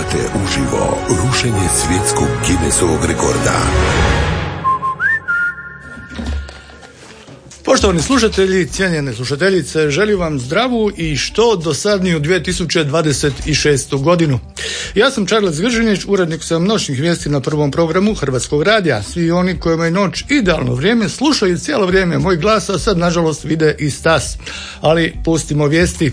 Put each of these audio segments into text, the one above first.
Slušate uživo rušenje svjetskog Guinnessovog rekorda. Poštovani slušatelji, cijenjene slušateljice, želim vam zdravu i što dosadniju 2026. godinu. Ja sam Charles Gržinić, urednik sam noćnih vijesti na prvom programu Hrvatskog radija. Svi oni kojima je noć idealno vrijeme slušaju cijelo vrijeme moj glas, a sad nažalost vide i stas. Ali pustimo vijesti.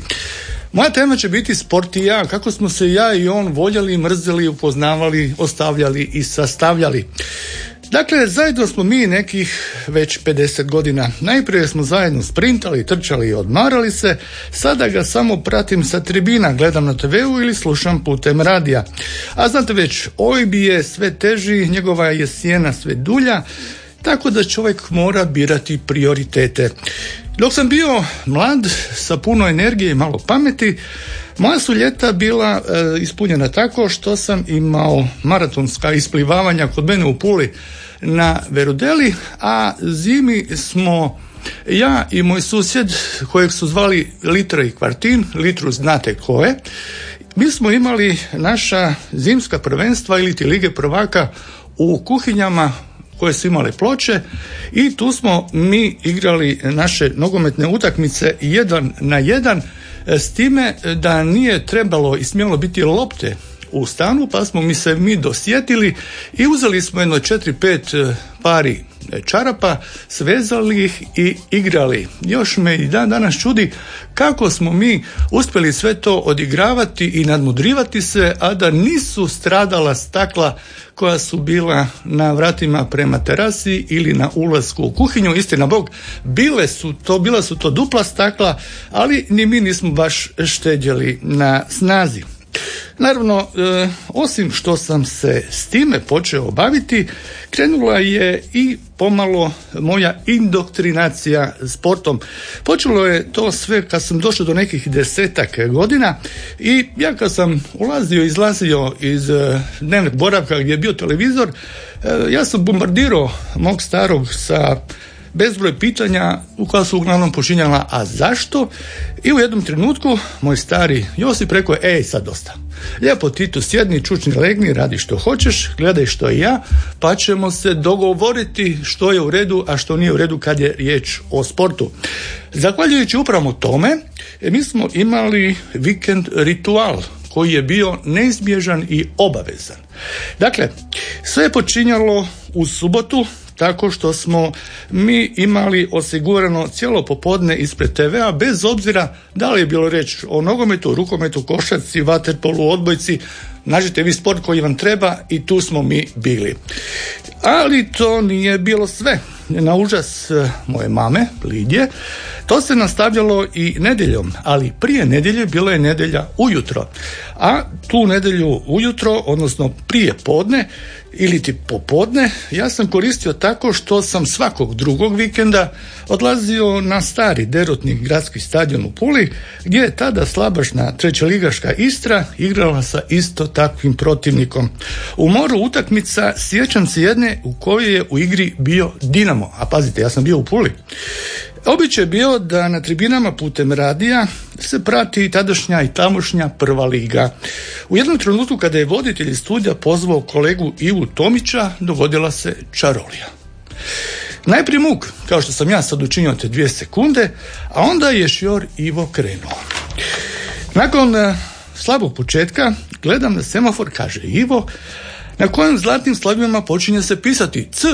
Moja tema će biti sport i ja, kako smo se ja i on voljeli, mrzeli, upoznavali, ostavljali i sastavljali. Dakle, zajedno smo mi nekih već 50 godina. Najprije smo zajedno sprintali, trčali i odmarali se, sada ga samo pratim sa tribina, gledam na TV-u ili slušam putem radija. A znate već, OIB je sve teži, njegova je sjena sve dulja, tako da čovjek mora birati prioritete. Dok sam bio mlad, sa puno energije i malo pameti, moja su ljeta bila e, ispunjena tako što sam imao maratonska isplivavanja kod mene u Puli na Verudeli, a zimi smo ja i moj susjed kojeg su zvali Litra i Kvartin, Litru znate ko je, mi smo imali naša zimska prvenstva ili ti lige prvaka u kuhinjama koje su imale ploče i tu smo mi igrali naše nogometne utakmice jedan na jedan s time da nije trebalo i smjelo biti lopte u stanu pa smo mi se mi dosjetili i uzeli smo jedno četiri pet e, pari čarapa, svezali ih i igrali. Još me i dan danas čudi kako smo mi uspjeli sve to odigravati i nadmudrivati se, a da nisu stradala stakla koja su bila na vratima prema terasi ili na ulasku u kuhinju. Istina Bog, bile su to, bila su to dupla stakla, ali ni mi nismo baš štedjeli na snazi. Naravno, e, osim što sam se s time počeo baviti, krenula je i pomalo moja indoktrinacija sportom. Počelo je to sve kad sam došao do nekih desetak godina i ja kad sam ulazio izlazio iz e, dnevnog boravka gdje je bio televizor, e, ja sam bombardirao mog starog sa bezbroj pitanja u koja su uglavnom počinjala a zašto i u jednom trenutku moj stari Josip rekao ej sad dosta lijepo ti tu sjedni, čučni legni, radi što hoćeš, gledaj što i ja pa ćemo se dogovoriti što je u redu, a što nije u redu kad je riječ o sportu. Zahvaljujući upravo tome, mi smo imali vikend ritual koji je bio neizbježan i obavezan. Dakle, sve je počinjalo u subotu tako što smo mi imali osigurano cijelo popodne ispred TV-a bez obzira da li je bilo reč o nogometu, rukometu, košarci, vaterpolu, odbojci, nađite vi sport koji vam treba i tu smo mi bili. Ali to nije bilo sve. Na užas e, moje mame, Lidje, to se nastavljalo i nedjeljom, ali prije nedjelje bila je nedjelja ujutro. A tu nedjelju ujutro, odnosno prije podne, ili ti popodne, ja sam koristio tako što sam svakog drugog vikenda odlazio na stari derutni gradski stadion u Puli, gdje je tada slabašna trećeligaška Istra igrala sa isto takvim protivnikom. U moru utakmica sjećam se jedne u kojoj je u igri bio Dinamo, a pazite, ja sam bio u Puli. Običaj je bio da na tribinama putem radija se prati tadašnja i tamošnja prva liga. U jednom trenutku kada je voditelj studija pozvao kolegu Ivu Tomića, dogodila se čarolija. Najprije muk, kao što sam ja sad učinio te dvije sekunde, a onda je šjor Ivo krenuo. Nakon eh, slabog početka gledam na semafor, kaže Ivo, na kojem zlatnim slavima počinje se pisati C,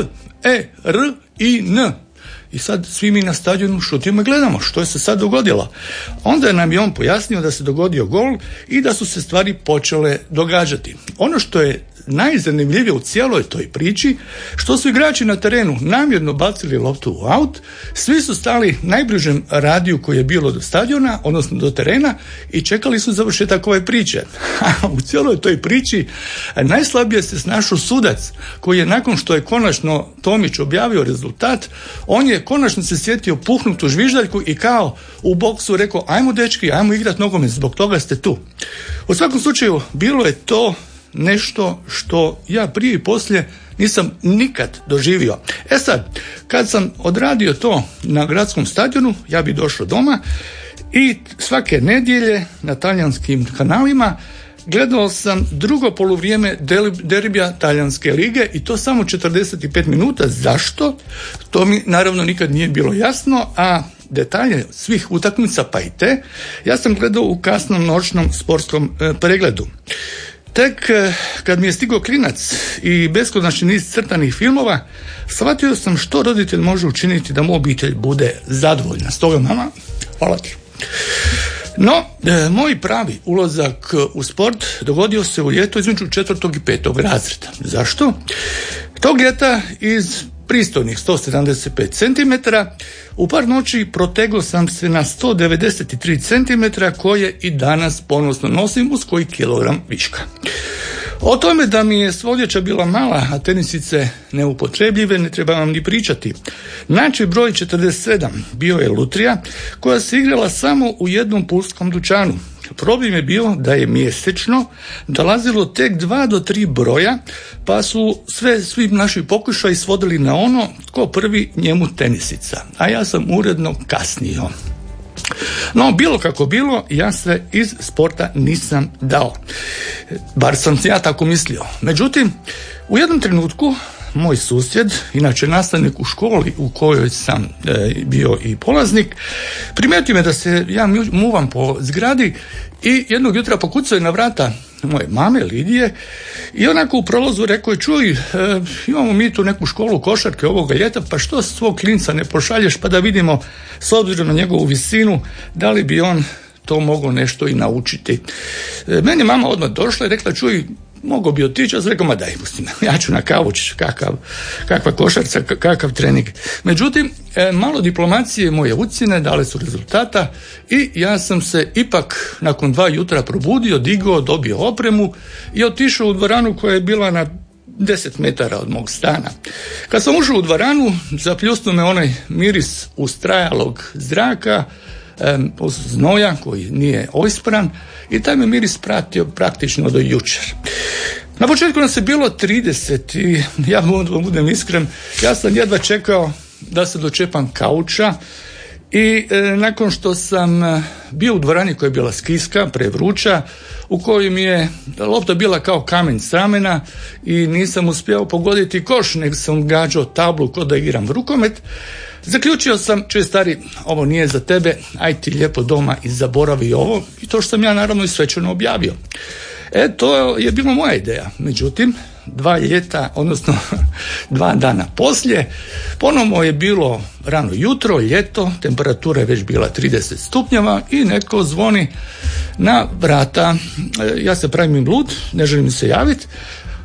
E, R i N. I sad svi mi na stadionu šutimo i gledamo što je se sad dogodilo. Onda nam je on pojasnio da se dogodio gol i da su se stvari počele događati. Ono što je najzanimljivije u cijeloj toj priči što su igrači na terenu namjerno bacili loptu u aut, svi su stali najbližem radiju koji je bilo do stadiona, odnosno do terena i čekali su završetak ove priče. u cijeloj toj priči najslabije se snašao sudac koji je nakon što je konačno Tomić objavio rezultat, on je konačno se sjetio puhnutu žviždaljku i kao u boksu rekao ajmo dečki, ajmo igrati nogomet, zbog toga ste tu. U svakom slučaju bilo je to nešto što ja prije i poslije nisam nikad doživio. E sad, kad sam odradio to na gradskom stadionu, ja bi došao doma i svake nedjelje na talijanskim kanalima gledao sam drugo poluvrijeme derbija talijanske lige i to samo 45 minuta. Zašto? To mi naravno nikad nije bilo jasno, a detalje svih utakmica pa i te ja sam gledao u kasnom noćnom sportskom e, pregledu. Tek e, kad mi je stigao klinac i beskonačni niz crtanih filmova, shvatio sam što roditelj može učiniti da mu obitelj bude zadovoljna. Stoga mama, hvala ti. No, e, moj pravi ulazak u sport dogodio se u ljeto između četvrtog i petog razreda. Zašto? Tog ljeta iz pristojnih 175 cm, u par noći protegao sam se na 193 cm koje i danas ponosno nosim uz koji kilogram viška. O tome da mi je svodječa bila mala, a tenisice neupotrebljive, ne treba vam ni pričati. Znači broj 47 bio je Lutrija, koja se igrala samo u jednom pulskom dućanu. Problem je bio da je mjesečno dolazilo tek dva do tri broja, pa su sve, svi naši pokušaji svodili na ono tko prvi njemu tenisica. A ja sam uredno kasnio. No, bilo kako bilo, ja se iz sporta nisam dao. Bar sam ja tako mislio. Međutim, u jednom trenutku moj susjed, inače nastavnik u školi u kojoj sam e, bio i polaznik, primijetio me da se ja muvam po zgradi i jednog jutra pokucao je na vrata moje mame Lidije i onako u prolazu rekao je čuj, e, imamo mi tu neku školu košarke ovoga ljeta, pa što svog klinca ne pošalješ pa da vidimo s obzirom na njegovu visinu da li bi on to mogao nešto i naučiti. E, meni mama odmah došla i rekla čuj, mogao bi otići, ja sam rekao, ma daj, pustim, ja ću na kavuć, kakav, kakva košarca, kakav trening. Međutim, e, malo diplomacije moje ucjene dale su rezultata i ja sam se ipak nakon dva jutra probudio, digao, dobio opremu i otišao u dvoranu koja je bila na 10 metara od mog stana. Kad sam ušao u dvoranu, zapljusnuo me onaj miris ustrajalog zraka, znoja koji nije oispran i taj me miris pratio praktično do jučer. Na početku nas je bilo 30 i ja budem iskren, ja sam jedva čekao da se dočepam kauča i e, nakon što sam e, bio u dvorani koja je bila skiska, prevruća, u kojoj mi je lopta bila kao kamen s ramena i nisam uspio pogoditi koš, nego sam gađao tablu kod da igram rukomet, Zaključio sam, čuje stari, ovo nije za tebe, aj ti lijepo doma i zaboravi ovo i to što sam ja naravno i svečano objavio. E, to je bila moja ideja. Međutim, dva ljeta, odnosno dva dana poslije, ponovno je bilo rano jutro, ljeto, temperatura je već bila 30 stupnjeva i netko zvoni na vrata. E, ja se pravim blud, ne želim se javiti,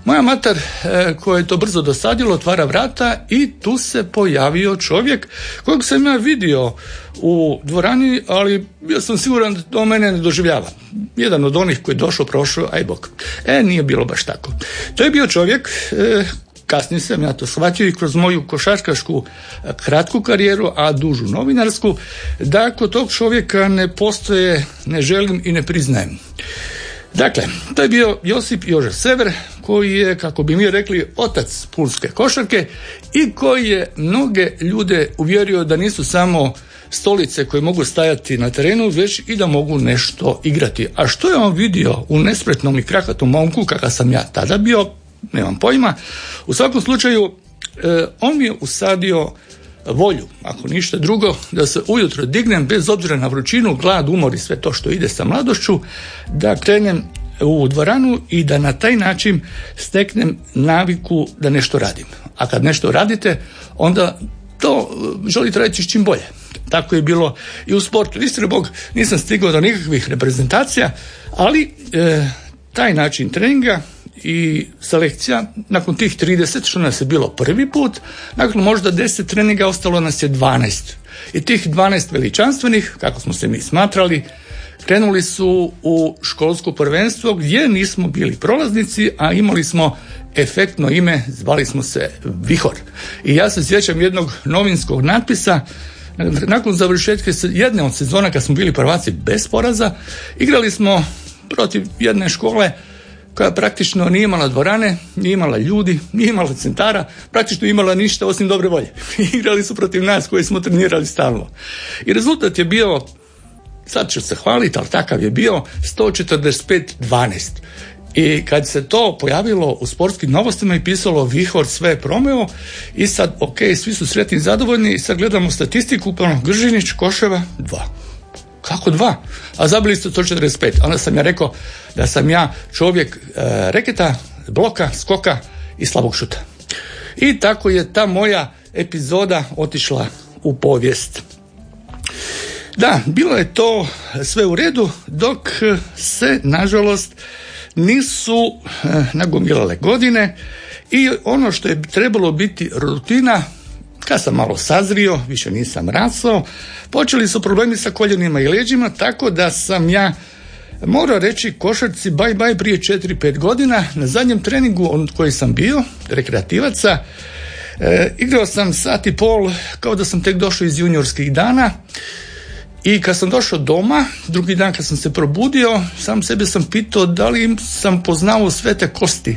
moja mater, e, koja je to brzo dosadilo, otvara vrata i tu se pojavio čovjek kojeg sam ja vidio u dvorani, ali bio sam siguran da to mene ne doživljava. Jedan od onih koji je došao, prošao, aj bok. E, nije bilo baš tako. To je bio čovjek e, kasnije sam ja to shvatio i kroz moju košarkašku e, kratku karijeru, a dužu novinarsku, da kod tog čovjeka ne postoje, ne želim i ne priznajem. Dakle, to je bio Josip Jožef Sever, koji je, kako bi mi rekli, otac pulske košarke i koji je mnoge ljude uvjerio da nisu samo stolice koje mogu stajati na terenu, već i da mogu nešto igrati. A što je on vidio u nespretnom i krakatom momku, kakav sam ja tada bio, nemam pojma. U svakom slučaju, e, on mi je usadio volju, ako ništa drugo, da se ujutro dignem bez obzira na vrućinu, glad, umor i sve to što ide sa mladošću, da krenem u dvoranu i da na taj način steknem naviku da nešto radim. A kad nešto radite, onda to e, želite raditi čim bolje. Tako je bilo i u sportu. Istina Bog, nisam stigao do nikakvih reprezentacija, ali e, taj način treninga i selekcija, nakon tih 30 što nas je bilo prvi put, nakon možda 10 treninga ostalo nas je 12. I tih 12 veličanstvenih, kako smo se mi smatrali, krenuli su u školsko prvenstvo gdje nismo bili prolaznici, a imali smo efektno ime, zvali smo se Vihor. I ja se sjećam jednog novinskog natpisa nakon završetka jedne od sezona kad smo bili prvaci bez poraza, igrali smo protiv jedne škole koja praktično nije imala dvorane, nije imala ljudi, nije imala centara, praktično imala ništa osim dobre volje. Igrali su protiv nas koji smo trenirali stalno. I rezultat je bio sad ću se hvaliti, ali takav je bio 145-12. I kad se to pojavilo u sportskim novostima i pisalo Vihor sve promeo i sad, ok, svi su sretni i zadovoljni i sad gledamo statistiku, pa Gržinić, Koševa, dva. Kako dva? A zabili ste 145. Onda sam ja rekao da sam ja čovjek e, reketa, bloka, skoka i slabog šuta. I tako je ta moja epizoda otišla u povijest. Da, bilo je to sve u redu, dok se, nažalost, nisu eh, nagomilale godine i ono što je trebalo biti rutina, kad sam malo sazrio, više nisam rasao, počeli su problemi sa koljenima i leđima, tako da sam ja morao reći košarci bye bye prije 4-5 godina. Na zadnjem treningu on koji sam bio, rekreativaca, e, igrao sam sat i pol kao da sam tek došao iz juniorskih dana i kad sam došao doma, drugi dan kad sam se probudio, sam sebe sam pitao da li sam poznao sve te kosti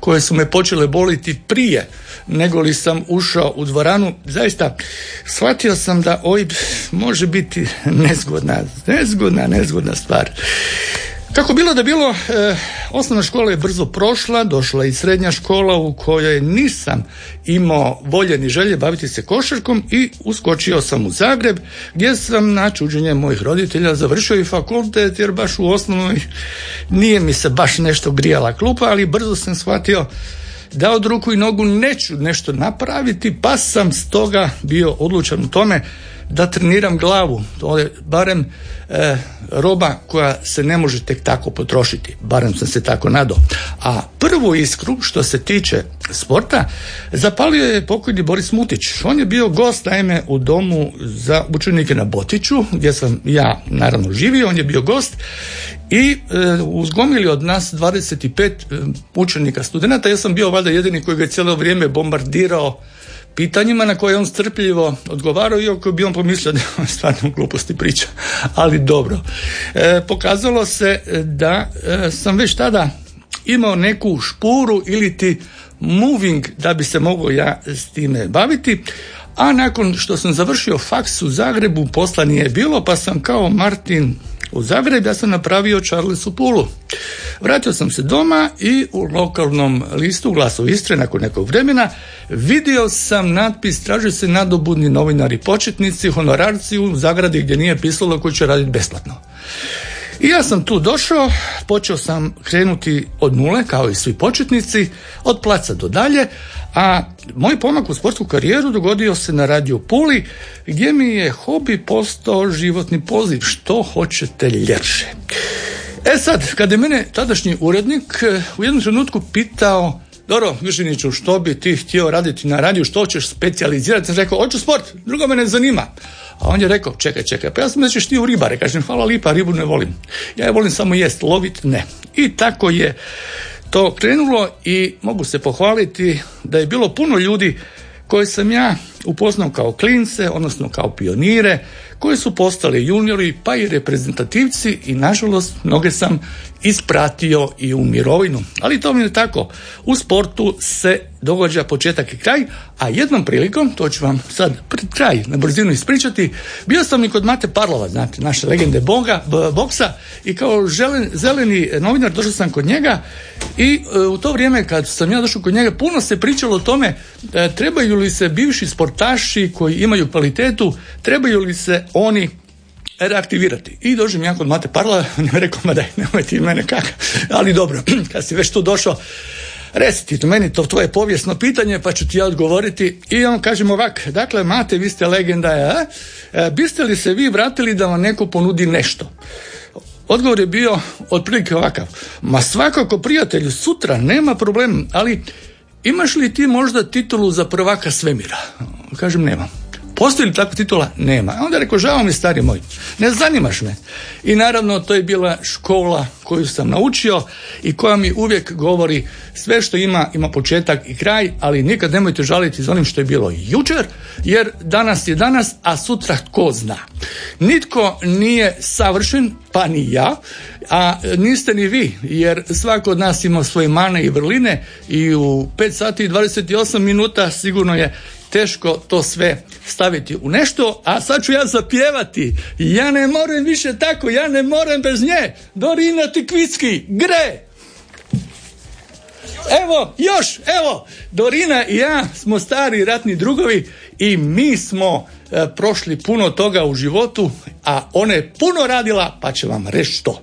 koje su me počele boliti prije nego li sam ušao u dvoranu. Zaista, shvatio sam da OIB može biti nezgodna, nezgodna, nezgodna stvar. Kako bilo da bilo, e, osnovna škola je brzo prošla, došla i srednja škola u kojoj nisam imao volje ni želje baviti se košarkom i uskočio sam u Zagreb gdje sam na čuđenje mojih roditelja završio i fakultet jer baš u osnovnoj nije mi se baš nešto grijala klupa, ali brzo sam shvatio da od ruku i nogu neću nešto napraviti, pa sam stoga bio odlučan u tome da treniram glavu. To je barem e, roba koja se ne može tek tako potrošiti. Barem sam se tako nadao. A prvu iskru što se tiče sporta zapalio je pokojni Boris Mutić. On je bio gost naime u domu za učenike na Botiću gdje sam ja naravno živio. On je bio gost i e, uzgomili od nas 25 e, učenika studenata. Ja sam bio valjda jedini koji ga je cijelo vrijeme bombardirao pitanjima na koje on strpljivo odgovarao, iako bi on pomislio da je stvarno gluposti priča. Ali dobro. E, pokazalo se da e, sam već tada imao neku špuru ili ti moving da bi se mogao ja s time baviti, a nakon što sam završio faks u Zagrebu, posla nije bilo, pa sam kao Martin u Zagreb, ja sam napravio Charles u Pulu. Vratio sam se doma i u lokalnom listu Glasu Istre nakon nekog vremena vidio sam natpis traže se nadobudni novinari početnici, honorarci u zagradi gdje nije pisalo koji će raditi besplatno. I ja sam tu došao, počeo sam krenuti od nule, kao i svi početnici, od placa do dalje, a moj pomak u sportsku karijeru dogodio se na radio Puli, gdje mi je hobi postao životni poziv, što hoćete ljepše. E sad, kada je mene tadašnji urednik eh, u jednom trenutku pitao dobro, Višiniću, što bi ti htio raditi na radiju, što ćeš specijalizirati? Sam rekao, hoću sport, drugo me ne zanima. A on je rekao, čekaj, čekaj, pa ja sam da ćeš ti ribare. Kažem, hvala lipa, ribu ne volim. Ja je volim samo jest, lovit ne. I tako je to krenulo i mogu se pohvaliti da je bilo puno ljudi koje sam ja upoznao kao klince, odnosno kao pionire, koji su postali juniori, pa i reprezentativci i nažalost mnoge sam ispratio i u mirovinu. Ali to mi je tako. U sportu se događa početak i kraj, a jednom prilikom, to ću vam sad pred kraj na brzinu ispričati, bio sam i kod Mate Parlova, znate, naše legende boga, boksa i kao želen, zeleni novinar došao sam kod njega i e, u to vrijeme kad sam ja došao kod njega puno se pričalo o tome e, trebaju li se bivši sportaši koji imaju kvalitetu, trebaju li se oni reaktivirati. I dođem ja kod Mate Parla, on rekao, ma daj, nemoj ti mene kak, ali dobro, kad si već tu došao, Reci ti meni to tvoje povijesno pitanje, pa ću ti ja odgovoriti. I on kažem ovak, dakle, Mate, vi ste legenda, a? E, biste li se vi vratili da vam neko ponudi nešto? Odgovor je bio otprilike ovakav. Ma svakako, prijatelju, sutra nema problem, ali imaš li ti možda titulu za prvaka svemira? Kažem, nemam. Postoji li takva titula? Nema. Onda je rekao, žao mi stari moj, ne zanimaš me. I naravno to je bila škola koju sam naučio i koja mi uvijek govori sve što ima, ima početak i kraj, ali nikad nemojte žaliti za onim što je bilo jučer, jer danas je danas, a sutra tko zna. Nitko nije savršen, pa ni ja, a niste ni vi, jer svako od nas ima svoje mane i vrline i u 5 sati i 28 minuta sigurno je teško to sve staviti u nešto, a sad ću ja zapjevati. Ja ne moram više tako, ja ne moram bez nje. Dorina Tikvicki, gre! Evo, još, evo, Dorina i ja smo stari ratni drugovi i mi smo e, prošli puno toga u životu, a ona je puno radila, pa će vam reći što.